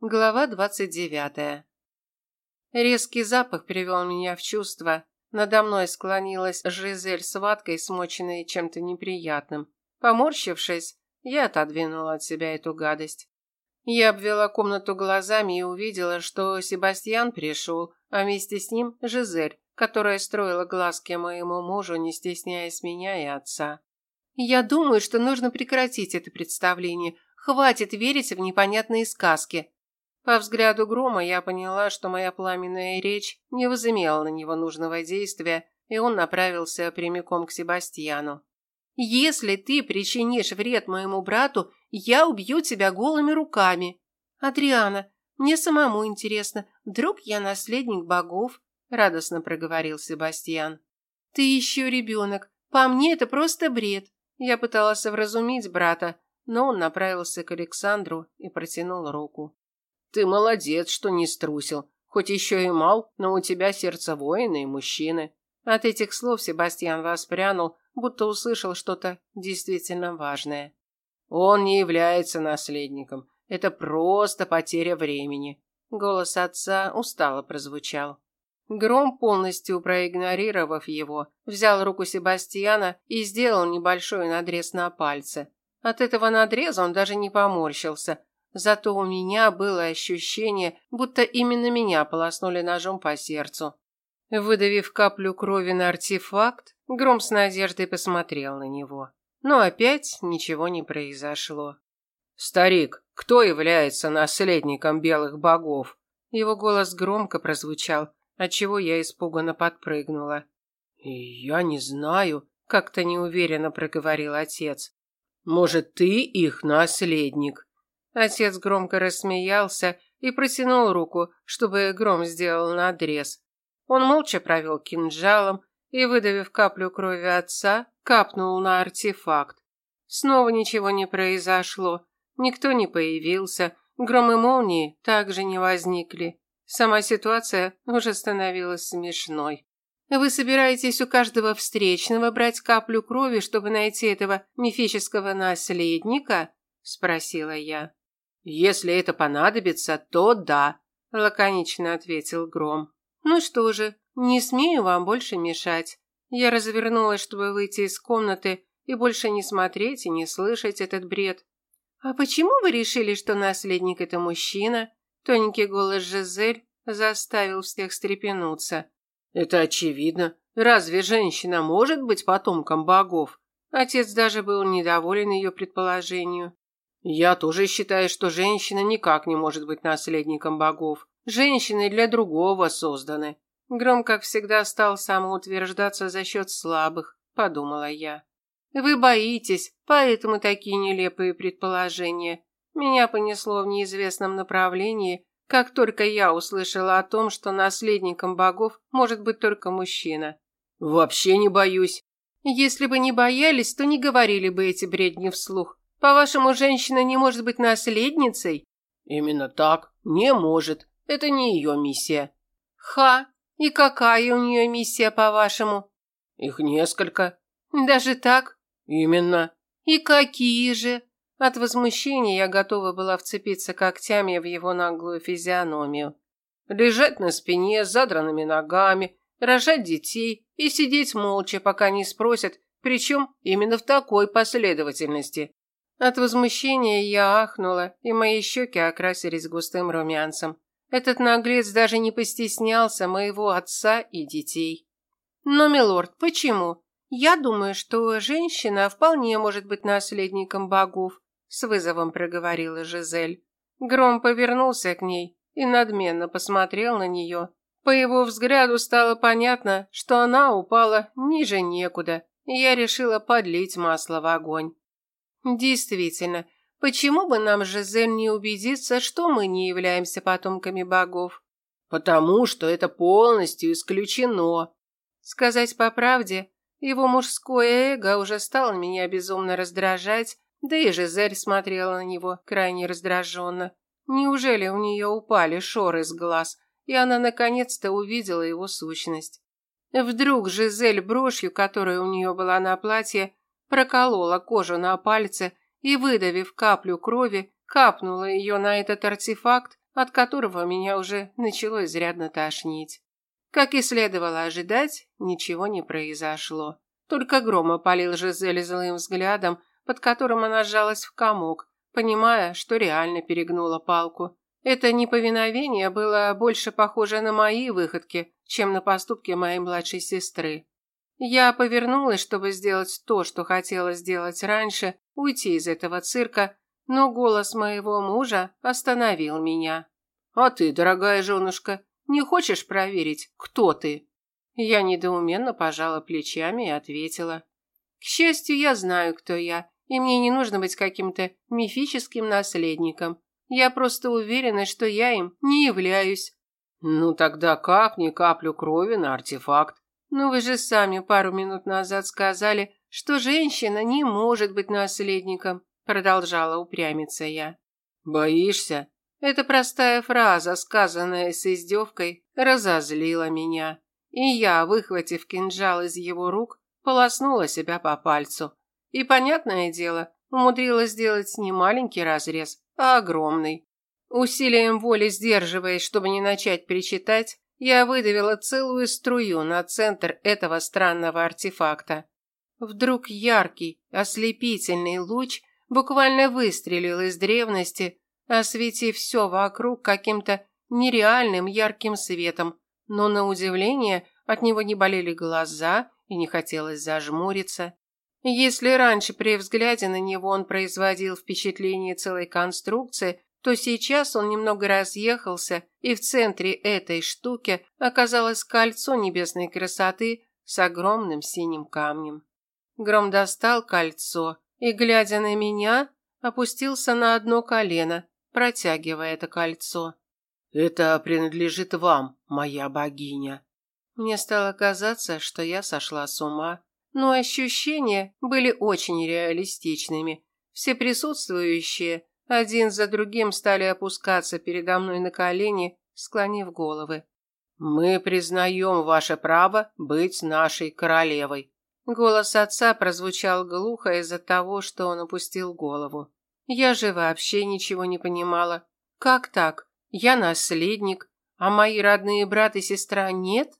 Глава двадцать девятая. Резкий запах привел меня в чувство. Надо мной склонилась Жизель с ваткой, смоченной чем-то неприятным. Поморщившись, я отодвинула от себя эту гадость. Я обвела комнату глазами и увидела, что Себастьян пришел, а вместе с ним Жизель, которая строила глазки моему мужу, не стесняясь меня и отца. Я думаю, что нужно прекратить это представление. Хватит верить в непонятные сказки, по взгляду Грома я поняла, что моя пламенная речь не возымела на него нужного действия, и он направился прямиком к Себастьяну. «Если ты причинишь вред моему брату, я убью тебя голыми руками». «Адриана, мне самому интересно, вдруг я наследник богов?» – радостно проговорил Себастьян. «Ты еще ребенок. По мне это просто бред». Я пыталась вразумить брата, но он направился к Александру и протянул руку. Ты молодец, что не струсил. Хоть еще и мал, но у тебя сердце воина и мужчины. От этих слов Себастьян воспрянул, будто услышал что-то действительно важное. Он не является наследником. Это просто потеря времени. Голос отца устало прозвучал. Гром, полностью проигнорировав его, взял руку Себастьяна и сделал небольшой надрез на пальце. От этого надреза он даже не поморщился, Зато у меня было ощущение, будто именно меня полоснули ножом по сердцу. Выдавив каплю крови на артефакт, Гром с надеждой посмотрел на него. Но опять ничего не произошло. «Старик, кто является наследником белых богов?» Его голос громко прозвучал, отчего я испуганно подпрыгнула. «Я не знаю», – как-то неуверенно проговорил отец. «Может, ты их наследник?» Отец громко рассмеялся и протянул руку, чтобы Гром сделал надрез. Он молча провел кинжалом и, выдавив каплю крови отца, капнул на артефакт. Снова ничего не произошло, никто не появился, гром и молнии также не возникли. Сама ситуация уже становилась смешной. Вы собираетесь у каждого встречного брать каплю крови, чтобы найти этого мифического наследника? спросила я. Если это понадобится, то да, лаконично ответил Гром. Ну что же, не смею вам больше мешать. Я развернулась, чтобы выйти из комнаты и больше не смотреть и не слышать этот бред. А почему вы решили, что наследник это мужчина? Тоненький голос Жизель заставил всех встрепенуться. Это очевидно. Разве женщина может быть потомком богов? Отец даже был недоволен ее предположению. Я тоже считаю, что женщина никак не может быть наследником богов. Женщины для другого созданы. Гром, как всегда, стал самоутверждаться за счет слабых, подумала я. Вы боитесь, поэтому такие нелепые предположения. Меня понесло в неизвестном направлении, как только я услышала о том, что наследником богов может быть только мужчина. Вообще не боюсь. Если бы не боялись, то не говорили бы эти бредни вслух. По-вашему, женщина не может быть наследницей? Именно так. Не может. Это не ее миссия. Ха. И какая у нее миссия, по-вашему? Их несколько. Даже так? Именно. И какие же? От возмущения я готова была вцепиться когтями в его наглую физиономию. Лежать на спине с задранными ногами, рожать детей и сидеть молча, пока не спросят, причем именно в такой последовательности. От возмущения я ахнула, и мои щеки окрасились густым румянцем. Этот наглец даже не постеснялся моего отца и детей. Но, милорд, почему? Я думаю, что женщина вполне может быть наследником богов, с вызовом проговорила Жизель. Гром повернулся к ней и надменно посмотрел на нее. По его взгляду стало понятно, что она упала ниже некуда, и я решила подлить масло в огонь. Действительно, почему бы нам, Жизель, не убедиться, что мы не являемся потомками богов? Потому что это полностью исключено. Сказать по правде, его мужское эго уже стало меня безумно раздражать, да и Жизель смотрела на него крайне раздраженно. Неужели у нее упали шоры с глаз, и она наконец-то увидела его сущность? Вдруг Жизель брошью, которая у нее была на платье, проколола кожу на пальце и, выдавив каплю крови, капнула ее на этот артефакт, от которого меня уже начало изрядно тошнить. Как и следовало ожидать, ничего не произошло. Только гром опалил Жизель злым взглядом, под которым она сжалась в комок, понимая, что реально перегнула палку. Это неповиновение было больше похоже на мои выходки, чем на поступки моей младшей сестры. Я повернулась, чтобы сделать то, что хотела сделать раньше, уйти из этого цирка, но голос моего мужа остановил меня. «А ты, дорогая женушка, не хочешь проверить, кто ты?» Я недоуменно пожала плечами и ответила. «К счастью, я знаю, кто я, и мне не нужно быть каким-то мифическим наследником. Я просто уверена, что я им не являюсь». «Ну тогда как ни каплю крови на артефакт?» «Ну вы же сами пару минут назад сказали, что женщина не может быть наследником», продолжала упрямиться я. «Боишься?» Эта простая фраза, сказанная с издевкой, разозлила меня. И я, выхватив кинжал из его рук, полоснула себя по пальцу. И, понятное дело, умудрилась сделать не маленький разрез, а огромный. Усилием воли сдерживаясь, чтобы не начать причитать, я выдавила целую струю на центр этого странного артефакта. Вдруг яркий, ослепительный луч буквально выстрелил из древности, осветив все вокруг каким-то нереальным ярким светом, но на удивление от него не болели глаза и не хотелось зажмуриться. Если раньше при взгляде на него он производил впечатление целой конструкции, то сейчас он немного разъехался, и в центре этой штуки оказалось кольцо небесной красоты с огромным синим камнем. Гром достал кольцо и, глядя на меня, опустился на одно колено, протягивая это кольцо. «Это принадлежит вам, моя богиня». Мне стало казаться, что я сошла с ума, но ощущения были очень реалистичными. Все присутствующие один за другим стали опускаться передо мной на колени, склонив головы. «Мы признаем ваше право быть нашей королевой». Голос отца прозвучал глухо из-за того, что он опустил голову. Я же вообще ничего не понимала. Как так? Я наследник, а мои родные брат и сестра нет?